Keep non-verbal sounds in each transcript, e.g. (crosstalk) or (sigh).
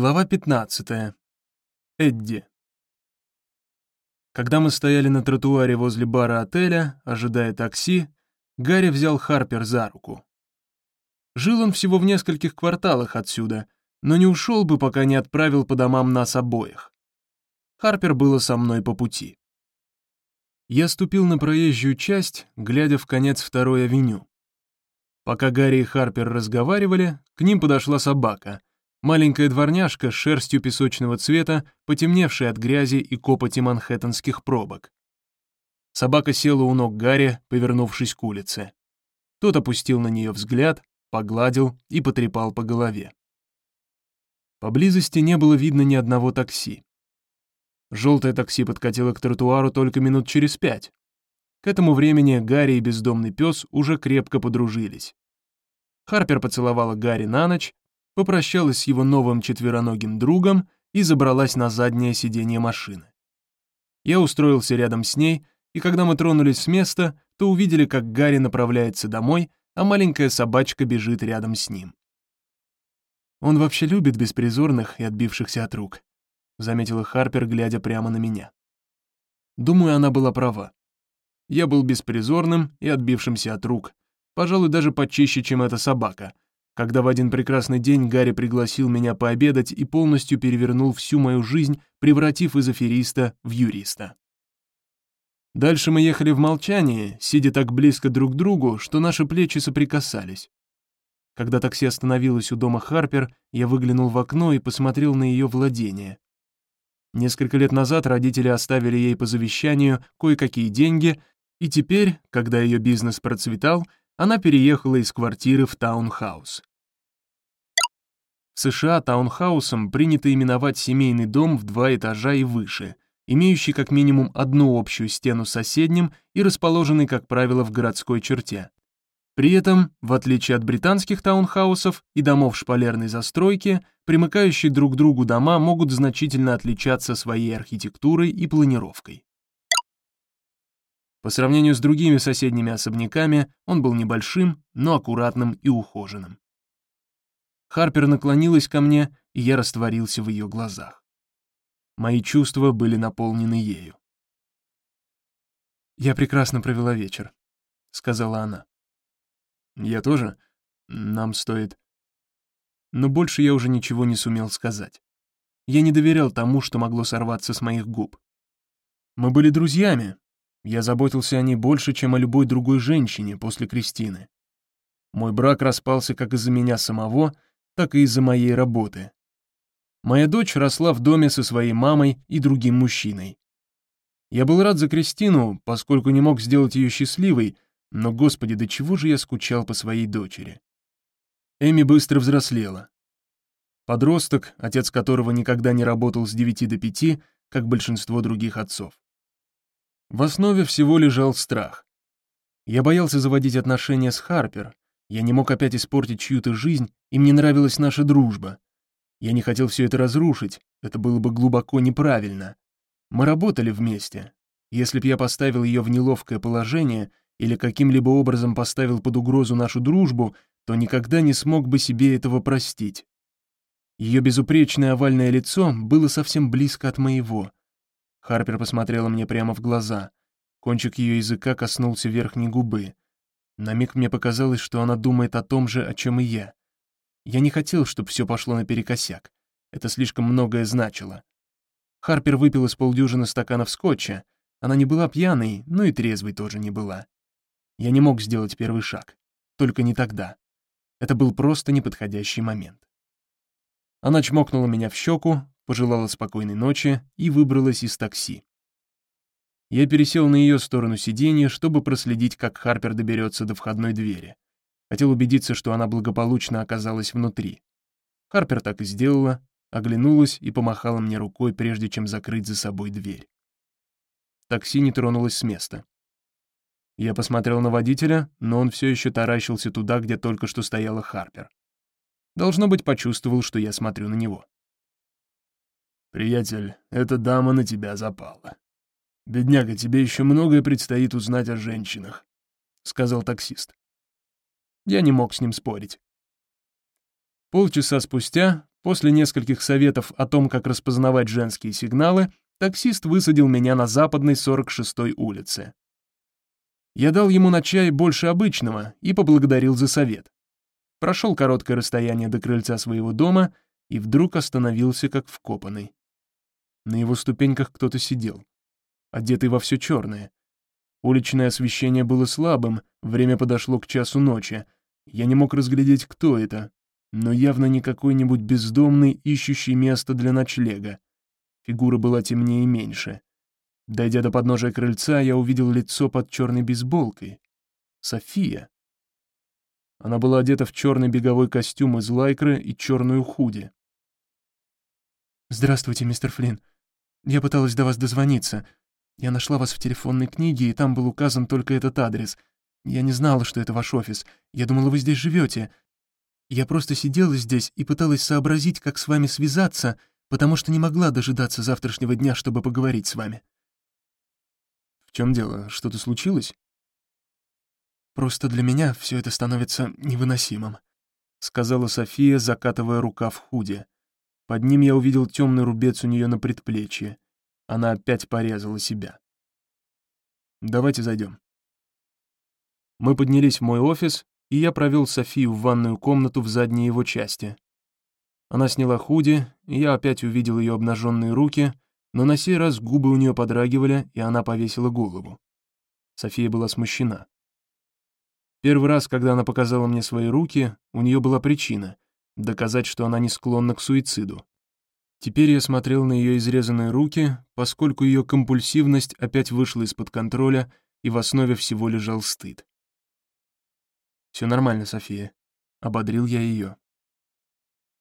Глава 15. Эдди. Когда мы стояли на тротуаре возле бара отеля, ожидая такси, Гарри взял Харпер за руку. Жил он всего в нескольких кварталах отсюда, но не ушел бы, пока не отправил по домам нас обоих. Харпер было со мной по пути. Я ступил на проезжую часть, глядя в конец второй авеню. Пока Гарри и Харпер разговаривали, к ним подошла собака — Маленькая дворняжка с шерстью песочного цвета, потемневшая от грязи и копоти манхэттенских пробок. Собака села у ног Гарри, повернувшись к улице. Тот опустил на нее взгляд, погладил и потрепал по голове. Поблизости не было видно ни одного такси. Желтое такси подкатило к тротуару только минут через пять. К этому времени Гарри и бездомный пес уже крепко подружились. Харпер поцеловала Гарри на ночь, попрощалась с его новым четвероногим другом и забралась на заднее сиденье машины. Я устроился рядом с ней, и когда мы тронулись с места, то увидели, как Гарри направляется домой, а маленькая собачка бежит рядом с ним. «Он вообще любит беспризорных и отбившихся от рук», заметила Харпер, глядя прямо на меня. Думаю, она была права. Я был беспризорным и отбившимся от рук, пожалуй, даже почище, чем эта собака, когда в один прекрасный день Гарри пригласил меня пообедать и полностью перевернул всю мою жизнь, превратив из афериста в юриста. Дальше мы ехали в молчании, сидя так близко друг к другу, что наши плечи соприкасались. Когда такси остановилось у дома Харпер, я выглянул в окно и посмотрел на ее владение. Несколько лет назад родители оставили ей по завещанию кое-какие деньги, и теперь, когда ее бизнес процветал, она переехала из квартиры в таунхаус. В США таунхаусом принято именовать семейный дом в два этажа и выше, имеющий как минимум одну общую стену с соседним и расположенный, как правило, в городской черте. При этом, в отличие от британских таунхаусов и домов шпалерной застройки, примыкающие друг к другу дома могут значительно отличаться своей архитектурой и планировкой. По сравнению с другими соседними особняками, он был небольшим, но аккуратным и ухоженным. Харпер наклонилась ко мне, и я растворился в ее глазах. Мои чувства были наполнены ею. «Я прекрасно провела вечер», — сказала она. «Я тоже. Нам стоит...» Но больше я уже ничего не сумел сказать. Я не доверял тому, что могло сорваться с моих губ. Мы были друзьями, я заботился о ней больше, чем о любой другой женщине после Кристины. Мой брак распался как из-за меня самого, так и из-за моей работы. Моя дочь росла в доме со своей мамой и другим мужчиной. Я был рад за Кристину, поскольку не мог сделать ее счастливой, но, господи, до чего же я скучал по своей дочери. Эми быстро взрослела. Подросток, отец которого никогда не работал с 9 до 5, как большинство других отцов. В основе всего лежал страх. Я боялся заводить отношения с Харпер, я не мог опять испортить чью-то жизнь, и мне нравилась наша дружба. Я не хотел все это разрушить, это было бы глубоко неправильно. Мы работали вместе. Если б я поставил ее в неловкое положение или каким-либо образом поставил под угрозу нашу дружбу, то никогда не смог бы себе этого простить. Ее безупречное овальное лицо было совсем близко от моего — Харпер посмотрела мне прямо в глаза. Кончик ее языка коснулся верхней губы. На миг мне показалось, что она думает о том же, о чем и я. Я не хотел, чтобы все пошло наперекосяк. Это слишком многое значило. Харпер выпила с полдюжины стаканов скотча. Она не была пьяной, но и трезвой тоже не была. Я не мог сделать первый шаг. Только не тогда. Это был просто неподходящий момент. Она чмокнула меня в щеку, пожелала спокойной ночи и выбралась из такси. Я пересел на ее сторону сиденья, чтобы проследить, как Харпер доберется до входной двери. Хотел убедиться, что она благополучно оказалась внутри. Харпер так и сделала, оглянулась и помахала мне рукой, прежде чем закрыть за собой дверь. Такси не тронулось с места. Я посмотрел на водителя, но он все еще таращился туда, где только что стояла Харпер. Должно быть, почувствовал, что я смотрю на него. «Приятель, эта дама на тебя запала. Бедняга, тебе еще многое предстоит узнать о женщинах», — сказал таксист. Я не мог с ним спорить. Полчаса спустя, после нескольких советов о том, как распознавать женские сигналы, таксист высадил меня на западной 46-й улице. Я дал ему на чай больше обычного и поблагодарил за совет. Прошел короткое расстояние до крыльца своего дома и вдруг остановился как вкопанный. На его ступеньках кто-то сидел, одетый во все черное. Уличное освещение было слабым, время подошло к часу ночи. Я не мог разглядеть, кто это, но явно не какой-нибудь бездомный, ищущий место для ночлега. Фигура была темнее и меньше. Дойдя до подножия крыльца, я увидел лицо под черной бейсболкой. София. Она была одета в черный беговой костюм из лайкры и черную худи. «Здравствуйте, мистер Флинн. Я пыталась до вас дозвониться. Я нашла вас в телефонной книге, и там был указан только этот адрес. Я не знала, что это ваш офис. Я думала, вы здесь живете. Я просто сидела здесь и пыталась сообразить, как с вами связаться, потому что не могла дожидаться завтрашнего дня, чтобы поговорить с вами». «В чем дело? Что-то случилось?» «Просто для меня все это становится невыносимым», — сказала София, закатывая рука в худе. Под ним я увидел темный рубец у нее на предплечье. Она опять порезала себя. «Давайте зайдем». Мы поднялись в мой офис, и я провел Софию в ванную комнату в задней его части. Она сняла худи, и я опять увидел ее обнаженные руки, но на сей раз губы у нее подрагивали, и она повесила голову. София была смущена. Первый раз, когда она показала мне свои руки, у нее была причина — доказать, что она не склонна к суициду. Теперь я смотрел на ее изрезанные руки, поскольку ее компульсивность опять вышла из-под контроля, и в основе всего лежал стыд. «Все нормально, София», — ободрил я ее.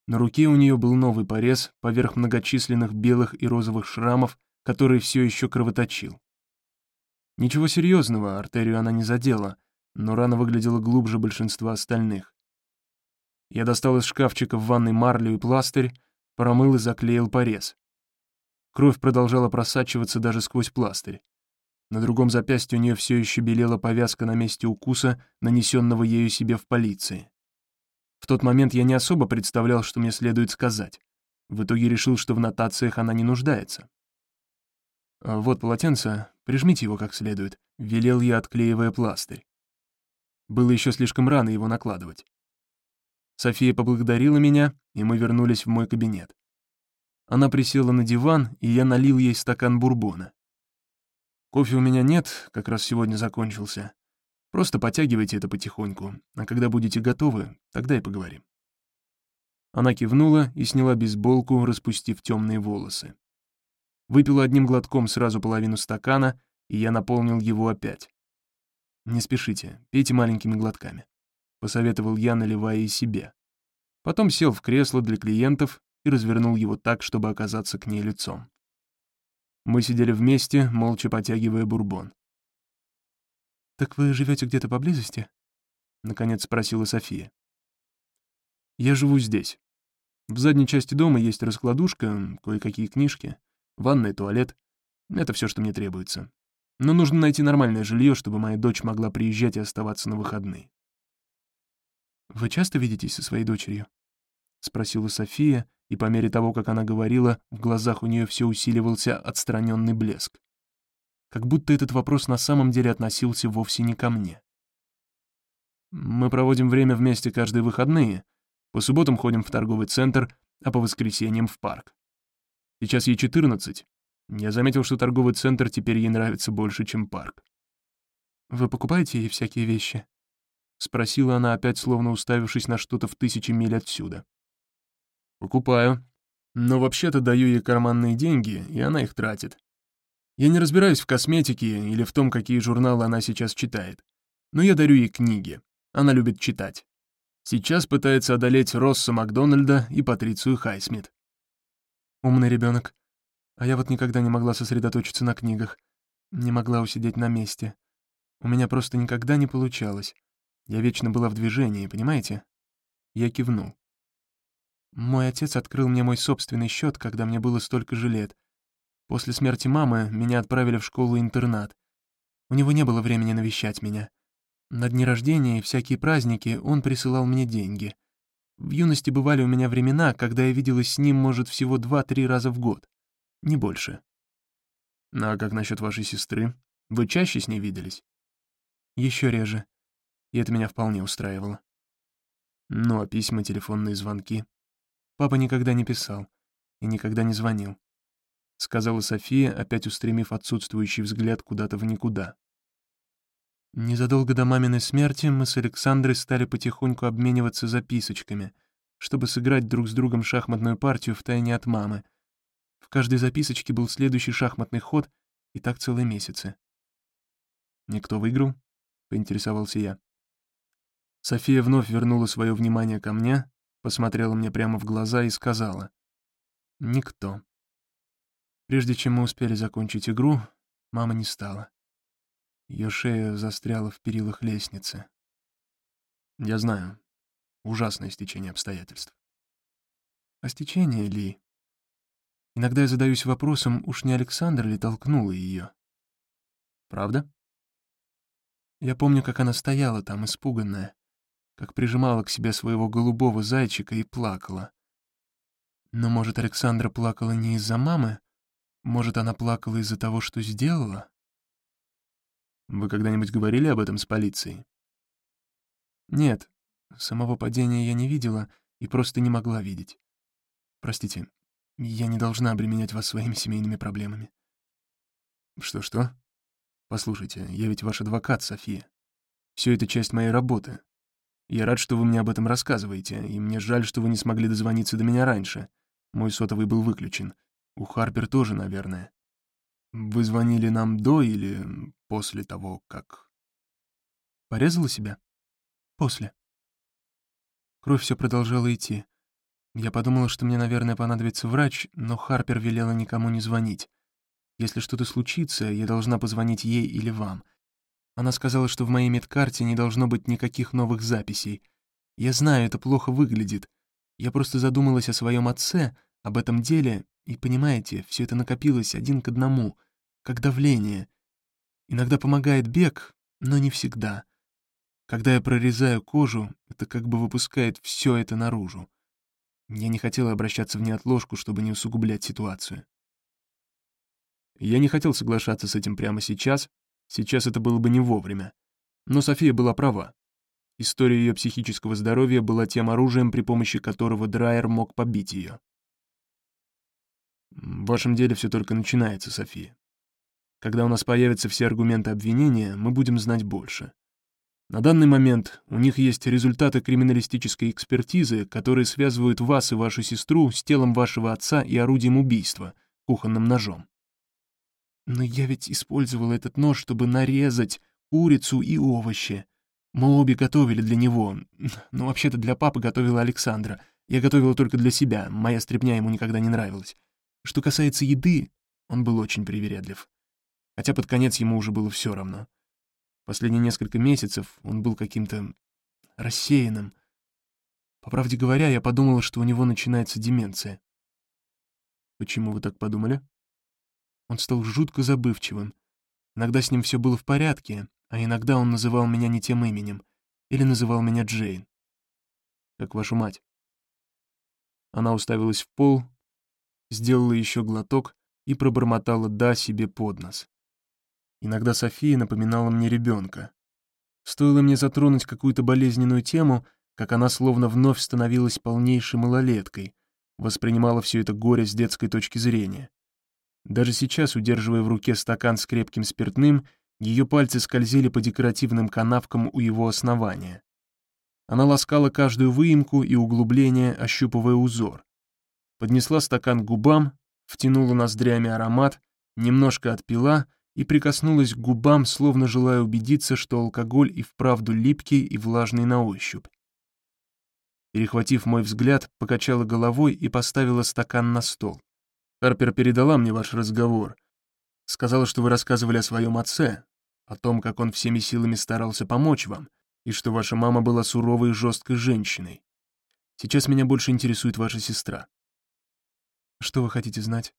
На руке у нее был новый порез поверх многочисленных белых и розовых шрамов, который все еще кровоточил. Ничего серьезного, артерию она не задела, но рана выглядела глубже большинства остальных. Я достал из шкафчика в ванной марлю и пластырь, промыл и заклеил порез. Кровь продолжала просачиваться даже сквозь пластырь. На другом запястье у нее все еще белела повязка на месте укуса, нанесенного ею себе в полиции. В тот момент я не особо представлял, что мне следует сказать. В итоге решил, что в нотациях она не нуждается. «А «Вот полотенце, прижмите его как следует», — велел я, отклеивая пластырь. Было еще слишком рано его накладывать. София поблагодарила меня, и мы вернулись в мой кабинет. Она присела на диван, и я налил ей стакан бурбона. Кофе у меня нет, как раз сегодня закончился. Просто подтягивайте это потихоньку, а когда будете готовы, тогда и поговорим». Она кивнула и сняла бейсболку, распустив темные волосы. Выпила одним глотком сразу половину стакана, и я наполнил его опять. «Не спешите, пейте маленькими глотками», — посоветовал я, наливая и себе. Потом сел в кресло для клиентов и развернул его так, чтобы оказаться к ней лицом. Мы сидели вместе, молча потягивая бурбон. «Так вы живете где-то поблизости?» — наконец спросила София. «Я живу здесь. В задней части дома есть раскладушка, кое-какие книжки, ванная, туалет. Это все, что мне требуется. Но нужно найти нормальное жилье, чтобы моя дочь могла приезжать и оставаться на выходные». «Вы часто видитесь со своей дочерью?» — спросила София, и по мере того, как она говорила, в глазах у нее все усиливался отстраненный блеск как будто этот вопрос на самом деле относился вовсе не ко мне. Мы проводим время вместе каждые выходные, по субботам ходим в торговый центр, а по воскресеньям в парк. Сейчас ей 14. Я заметил, что торговый центр теперь ей нравится больше, чем парк. «Вы покупаете ей всякие вещи?» — спросила она, опять словно уставившись на что-то в тысячи миль отсюда. «Покупаю. Но вообще-то даю ей карманные деньги, и она их тратит. Я не разбираюсь в косметике или в том, какие журналы она сейчас читает. Но я дарю ей книги. Она любит читать. Сейчас пытается одолеть Росса Макдональда и Патрицию Хайсмит. Умный ребенок. А я вот никогда не могла сосредоточиться на книгах. Не могла усидеть на месте. У меня просто никогда не получалось. Я вечно была в движении, понимаете? Я кивнул. Мой отец открыл мне мой собственный счет, когда мне было столько же лет — После смерти мамы меня отправили в школу-интернат. У него не было времени навещать меня. На дни рождения и всякие праздники он присылал мне деньги. В юности бывали у меня времена, когда я виделась с ним, может, всего два-три раза в год. Не больше. Ну, а как насчет вашей сестры? Вы чаще с ней виделись? Еще реже. И это меня вполне устраивало. Ну, а письма, телефонные звонки? Папа никогда не писал и никогда не звонил. Сказала София, опять устремив отсутствующий взгляд куда-то в никуда. Незадолго до маминой смерти мы с Александрой стали потихоньку обмениваться записочками, чтобы сыграть друг с другом шахматную партию в тайне от мамы. В каждой записочке был следующий шахматный ход, и так целые месяцы. «Никто выиграл?» — поинтересовался я. София вновь вернула свое внимание ко мне, посмотрела мне прямо в глаза и сказала. «Никто». Прежде чем мы успели закончить игру, мама не стала. Ее шея застряла в перилах лестницы. Я знаю. Ужасное стечение обстоятельств. А стечение ли? Иногда я задаюсь вопросом, уж не Александр ли толкнула ее? Правда? Я помню, как она стояла там, испуганная, как прижимала к себе своего голубого зайчика и плакала. Но, может, Александра плакала не из-за мамы? Может, она плакала из-за того, что сделала? Вы когда-нибудь говорили об этом с полицией? Нет, самого падения я не видела и просто не могла видеть. Простите, я не должна обременять вас своими семейными проблемами. Что-что? Послушайте, я ведь ваш адвокат, София. Все это часть моей работы. Я рад, что вы мне об этом рассказываете, и мне жаль, что вы не смогли дозвониться до меня раньше. Мой сотовый был выключен. У Харпер тоже, наверное. Вы звонили нам до или после того, как... Порезала себя? После. Кровь все продолжала идти. Я подумала, что мне, наверное, понадобится врач, но Харпер велела никому не звонить. Если что-то случится, я должна позвонить ей или вам. Она сказала, что в моей медкарте не должно быть никаких новых записей. Я знаю, это плохо выглядит. Я просто задумалась о своем отце, об этом деле, и, понимаете, все это накопилось один к одному, как давление. Иногда помогает бег, но не всегда. Когда я прорезаю кожу, это как бы выпускает все это наружу. Я не хотела обращаться в неотложку, чтобы не усугублять ситуацию. Я не хотел соглашаться с этим прямо сейчас, сейчас это было бы не вовремя. Но София была права. История ее психического здоровья была тем оружием, при помощи которого Драйер мог побить ее. В вашем деле все только начинается, София. Когда у нас появятся все аргументы обвинения, мы будем знать больше. На данный момент у них есть результаты криминалистической экспертизы, которые связывают вас и вашу сестру с телом вашего отца и орудием убийства, кухонным ножом. Но я ведь использовал этот нож, чтобы нарезать курицу и овощи. Мы обе готовили для него. (laughs) Ну, вообще-то для папы готовила Александра. Я готовила только для себя, моя стряпня ему никогда не нравилась. Что касается еды, он был очень привередлив. Хотя под конец ему уже было все равно. Последние несколько месяцев он был каким-то рассеянным. По правде говоря, я подумала, что у него начинается деменция. Почему вы так подумали? Он стал жутко забывчивым. Иногда с ним все было в порядке, а иногда он называл меня не тем именем или называл меня Джейн. Как вашу мать. Она уставилась в пол, сделала еще глоток и пробормотала «да» себе под нос. Иногда София напоминала мне ребенка. Стоило мне затронуть какую-то болезненную тему, как она словно вновь становилась полнейшей малолеткой, воспринимала все это горе с детской точки зрения. Даже сейчас, удерживая в руке стакан с крепким спиртным, ее пальцы скользили по декоративным канавкам у его основания. Она ласкала каждую выемку и углубление, ощупывая узор поднесла стакан к губам, втянула ноздрями аромат, немножко отпила и прикоснулась к губам, словно желая убедиться, что алкоголь и вправду липкий и влажный на ощупь. Перехватив мой взгляд, покачала головой и поставила стакан на стол. Харпер передала мне ваш разговор. Сказала, что вы рассказывали о своем отце, о том, как он всеми силами старался помочь вам, и что ваша мама была суровой и жесткой женщиной. Сейчас меня больше интересует ваша сестра. Что вы хотите знать?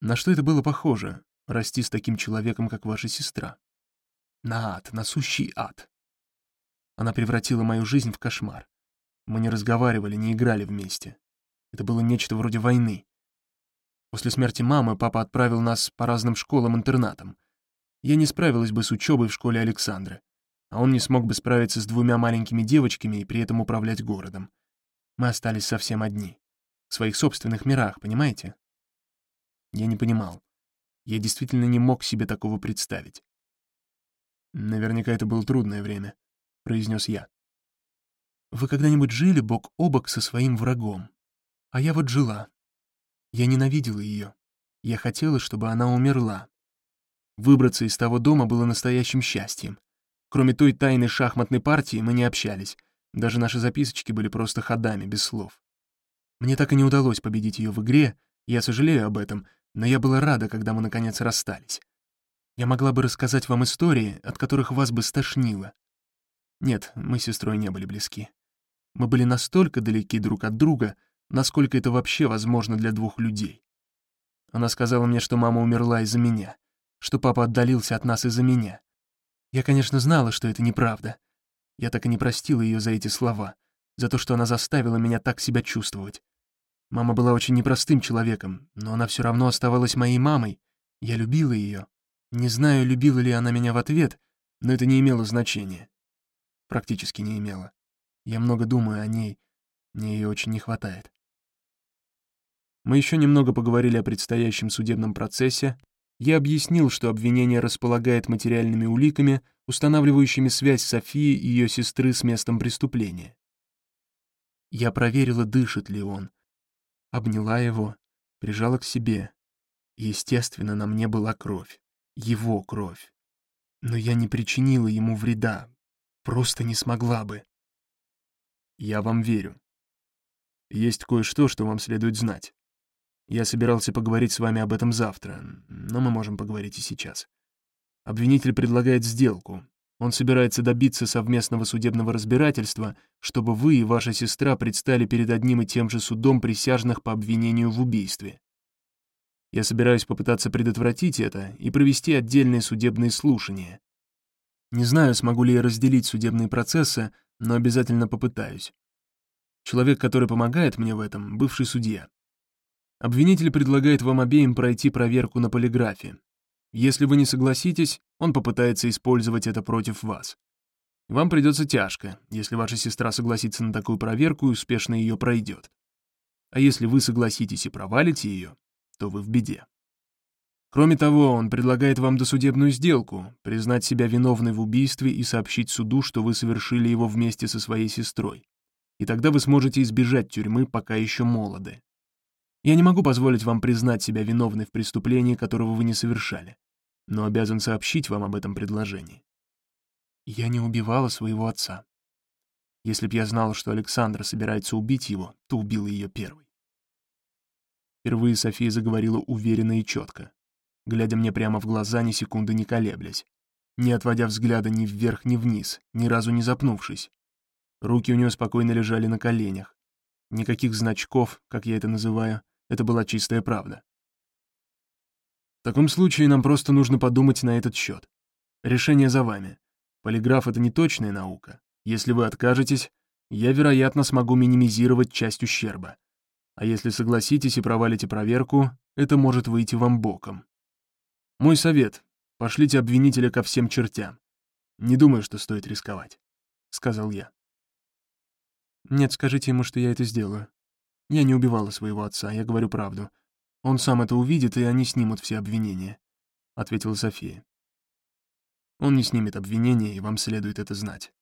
На что это было похоже, расти с таким человеком, как ваша сестра? На ад, на сущий ад. Она превратила мою жизнь в кошмар. Мы не разговаривали, не играли вместе. Это было нечто вроде войны. После смерти мамы папа отправил нас по разным школам-интернатам. Я не справилась бы с учебой в школе Александры, а он не смог бы справиться с двумя маленькими девочками и при этом управлять городом. Мы остались совсем одни. В своих собственных мирах, понимаете? Я не понимал. Я действительно не мог себе такого представить. «Наверняка это было трудное время», — произнес я. «Вы когда-нибудь жили бок о бок со своим врагом? А я вот жила. Я ненавидела ее. Я хотела, чтобы она умерла. Выбраться из того дома было настоящим счастьем. Кроме той тайной шахматной партии мы не общались. Даже наши записочки были просто ходами, без слов. Мне так и не удалось победить ее в игре, я сожалею об этом, но я была рада, когда мы наконец расстались. Я могла бы рассказать вам истории, от которых вас бы стошнило. Нет, мы с сестрой не были близки. Мы были настолько далеки друг от друга, насколько это вообще возможно для двух людей. Она сказала мне, что мама умерла из-за меня, что папа отдалился от нас из-за меня. Я, конечно, знала, что это неправда. Я так и не простила ее за эти слова, за то, что она заставила меня так себя чувствовать. Мама была очень непростым человеком, но она все равно оставалась моей мамой. Я любила ее. Не знаю, любила ли она меня в ответ, но это не имело значения. Практически не имело. Я много думаю о ней, мне ее очень не хватает. Мы еще немного поговорили о предстоящем судебном процессе, я объяснил, что обвинение располагает материальными уликами, устанавливающими связь Софии и ее сестры с местом преступления. Я проверила, дышит ли он. Обняла его, прижала к себе. Естественно, на мне была кровь. Его кровь. Но я не причинила ему вреда. Просто не смогла бы. Я вам верю. Есть кое-что, что вам следует знать. Я собирался поговорить с вами об этом завтра, но мы можем поговорить и сейчас. Обвинитель предлагает сделку. Он собирается добиться совместного судебного разбирательства, чтобы вы и ваша сестра предстали перед одним и тем же судом присяжных по обвинению в убийстве. Я собираюсь попытаться предотвратить это и провести отдельные судебные слушания. Не знаю, смогу ли я разделить судебные процессы, но обязательно попытаюсь. Человек, который помогает мне в этом, бывший судья. Обвинитель предлагает вам обеим пройти проверку на полиграфе. Если вы не согласитесь, он попытается использовать это против вас. Вам придется тяжко, если ваша сестра согласится на такую проверку и успешно ее пройдет. А если вы согласитесь и провалите ее, то вы в беде. Кроме того, он предлагает вам досудебную сделку, признать себя виновной в убийстве и сообщить суду, что вы совершили его вместе со своей сестрой. И тогда вы сможете избежать тюрьмы, пока еще молоды. Я не могу позволить вам признать себя виновной в преступлении, которого вы не совершали, но обязан сообщить вам об этом предложении. Я не убивала своего отца. Если б я знала, что Александра собирается убить его, то убила ее первой. Впервые София заговорила уверенно и четко, глядя мне прямо в глаза, ни секунды не колеблясь, не отводя взгляда ни вверх, ни вниз, ни разу не запнувшись. Руки у нее спокойно лежали на коленях. Никаких значков, как я это называю, это была чистая правда. В таком случае нам просто нужно подумать на этот счет. Решение за вами. Полиграф — это не точная наука. Если вы откажетесь, я, вероятно, смогу минимизировать часть ущерба. А если согласитесь и провалите проверку, это может выйти вам боком. Мой совет — пошлите обвинителя ко всем чертям. Не думаю, что стоит рисковать», — сказал я. «Нет, скажите ему, что я это сделаю. Я не убивала своего отца, я говорю правду. Он сам это увидит, и они снимут все обвинения», — ответила София. «Он не снимет обвинения, и вам следует это знать.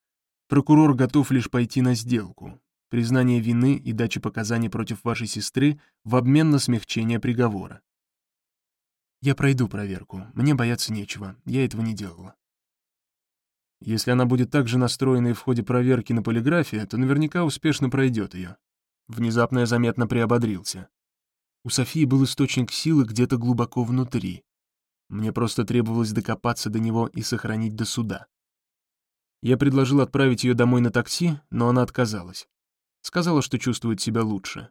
Прокурор готов лишь пойти на сделку, признание вины и дача показаний против вашей сестры в обмен на смягчение приговора. Я пройду проверку, мне бояться нечего, я этого не делала. Если она будет так же настроена и в ходе проверки на полиграфе, то наверняка успешно пройдет ее. Внезапно я заметно приободрился. У Софии был источник силы где-то глубоко внутри. Мне просто требовалось докопаться до него и сохранить до суда. Я предложил отправить ее домой на такси, но она отказалась. Сказала, что чувствует себя лучше.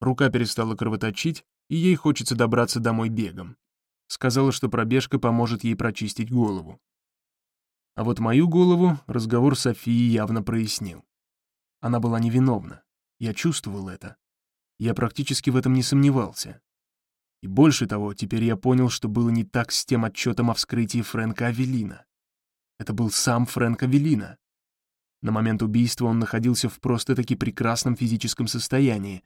Рука перестала кровоточить, и ей хочется добраться домой бегом. Сказала, что пробежка поможет ей прочистить голову. А вот мою голову разговор Софии явно прояснил. Она была невиновна. Я чувствовал это. Я практически в этом не сомневался. И больше того, теперь я понял, что было не так с тем отчетом о вскрытии Фрэнка Авелина. Это был сам Фрэнк Авелина. На момент убийства он находился в просто-таки прекрасном физическом состоянии,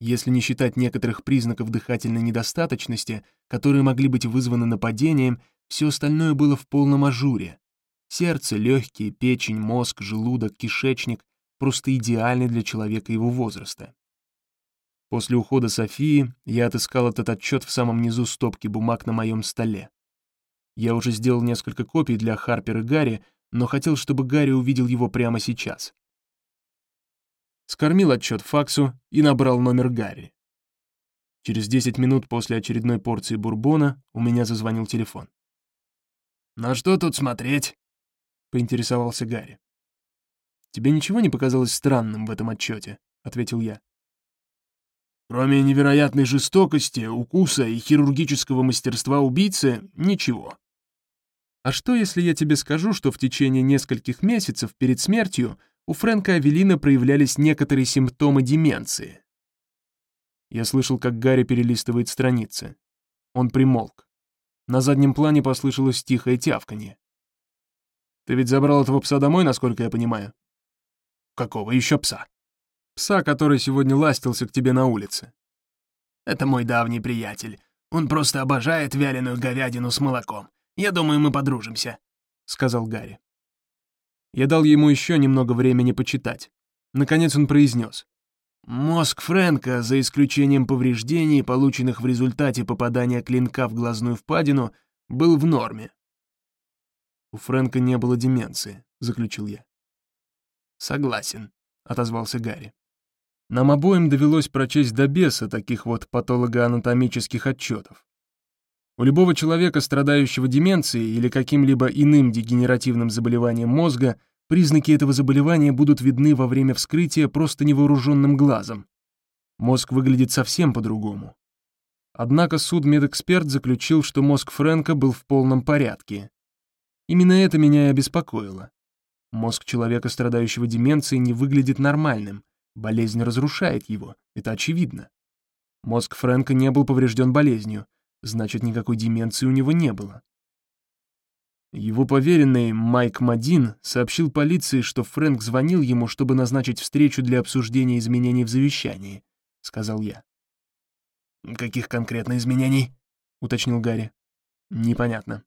если не считать некоторых признаков дыхательной недостаточности, которые могли быть вызваны нападением, все остальное было в полном ажуре. Сердце, легкие, печень, мозг, желудок, кишечник — просто идеальны для человека его возраста. После ухода Софии я отыскал этот отчет в самом низу стопки бумаг на моем столе. Я уже сделал несколько копий для Харпер и Гарри, но хотел, чтобы Гарри увидел его прямо сейчас. Скормил отчет факсу и набрал номер Гарри. Через 10 минут после очередной порции бурбона у меня зазвонил телефон. «На что тут смотреть?» — поинтересовался Гарри. «Тебе ничего не показалось странным в этом отчете?» — ответил я. Кроме невероятной жестокости, укуса и хирургического мастерства убийцы, ничего. А что, если я тебе скажу, что в течение нескольких месяцев перед смертью у Фрэнка Авелина проявлялись некоторые симптомы деменции? Я слышал, как Гарри перелистывает страницы. Он примолк. На заднем плане послышалось тихое тявканье. «Ты ведь забрал этого пса домой, насколько я понимаю?» «Какого еще пса?» Пса, который сегодня ластился к тебе на улице. Это мой давний приятель. Он просто обожает вяленую говядину с молоком. Я думаю, мы подружимся», — сказал Гарри. Я дал ему еще немного времени почитать. Наконец он произнес. «Мозг Фрэнка, за исключением повреждений, полученных в результате попадания клинка в глазную впадину, был в норме». «У Фрэнка не было деменции», — заключил я. «Согласен», — отозвался Гарри. Нам обоим довелось прочесть до беса таких вот патологоанатомических отчетов. У любого человека, страдающего деменцией или каким-либо иным дегенеративным заболеванием мозга, признаки этого заболевания будут видны во время вскрытия просто невооруженным глазом. Мозг выглядит совсем по-другому. Однако судмедэксперт заключил, что мозг Фрэнка был в полном порядке. Именно это меня и обеспокоило. Мозг человека, страдающего деменцией, не выглядит нормальным, Болезнь разрушает его, это очевидно. Мозг Фрэнка не был поврежден болезнью, значит, никакой деменции у него не было. Его поверенный Майк Мадин сообщил полиции, что Фрэнк звонил ему, чтобы назначить встречу для обсуждения изменений в завещании, — сказал я. «Каких конкретно изменений?» — уточнил Гарри. «Непонятно.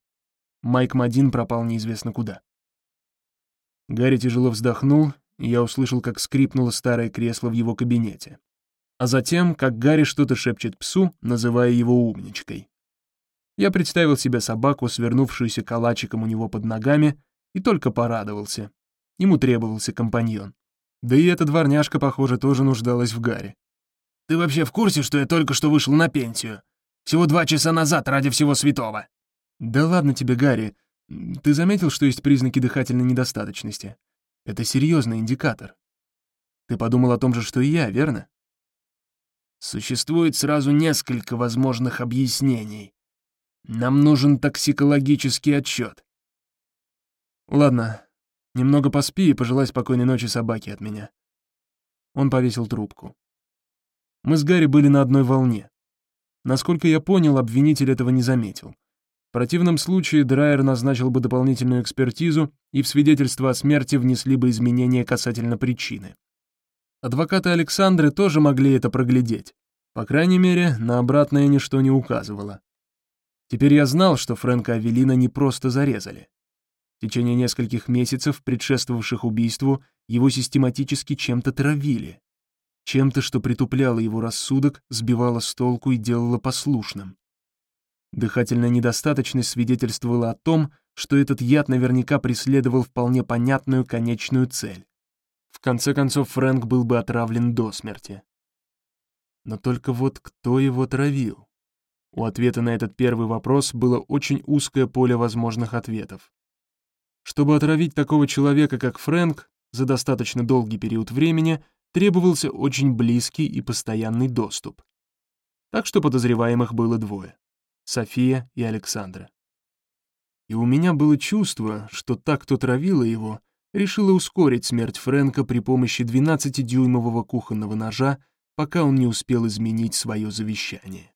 Майк Мадин пропал неизвестно куда». Гарри тяжело вздохнул я услышал, как скрипнуло старое кресло в его кабинете. А затем, как Гарри что-то шепчет псу, называя его умничкой. Я представил себе собаку, свернувшуюся калачиком у него под ногами, и только порадовался. Ему требовался компаньон. Да и эта дворняжка, похоже, тоже нуждалась в Гарри. «Ты вообще в курсе, что я только что вышел на пенсию? Всего два часа назад ради всего святого!» «Да ладно тебе, Гарри. Ты заметил, что есть признаки дыхательной недостаточности? Это серьезный индикатор. Ты подумал о том же, что и я, верно? Существует сразу несколько возможных объяснений. Нам нужен токсикологический отчет. Ладно, немного поспи и пожелай спокойной ночи собаке от меня. Он повесил трубку. Мы с Гарри были на одной волне. Насколько я понял, обвинитель этого не заметил противном случае Драйер назначил бы дополнительную экспертизу и в свидетельство о смерти внесли бы изменения касательно причины. Адвокаты Александры тоже могли это проглядеть. По крайней мере, на обратное ничто не указывало. Теперь я знал, что Фрэнка Авелина не просто зарезали. В течение нескольких месяцев, предшествовавших убийству, его систематически чем-то травили. Чем-то, что притупляло его рассудок, сбивало с толку и делало послушным. Дыхательная недостаточность свидетельствовала о том, что этот яд наверняка преследовал вполне понятную конечную цель. В конце концов, Фрэнк был бы отравлен до смерти. Но только вот кто его травил? У ответа на этот первый вопрос было очень узкое поле возможных ответов. Чтобы отравить такого человека, как Фрэнк, за достаточно долгий период времени требовался очень близкий и постоянный доступ. Так что подозреваемых было двое. София и Александра. И у меня было чувство, что так, кто травила его, решила ускорить смерть Фрэнка при помощи 12-дюймового кухонного ножа, пока он не успел изменить свое завещание.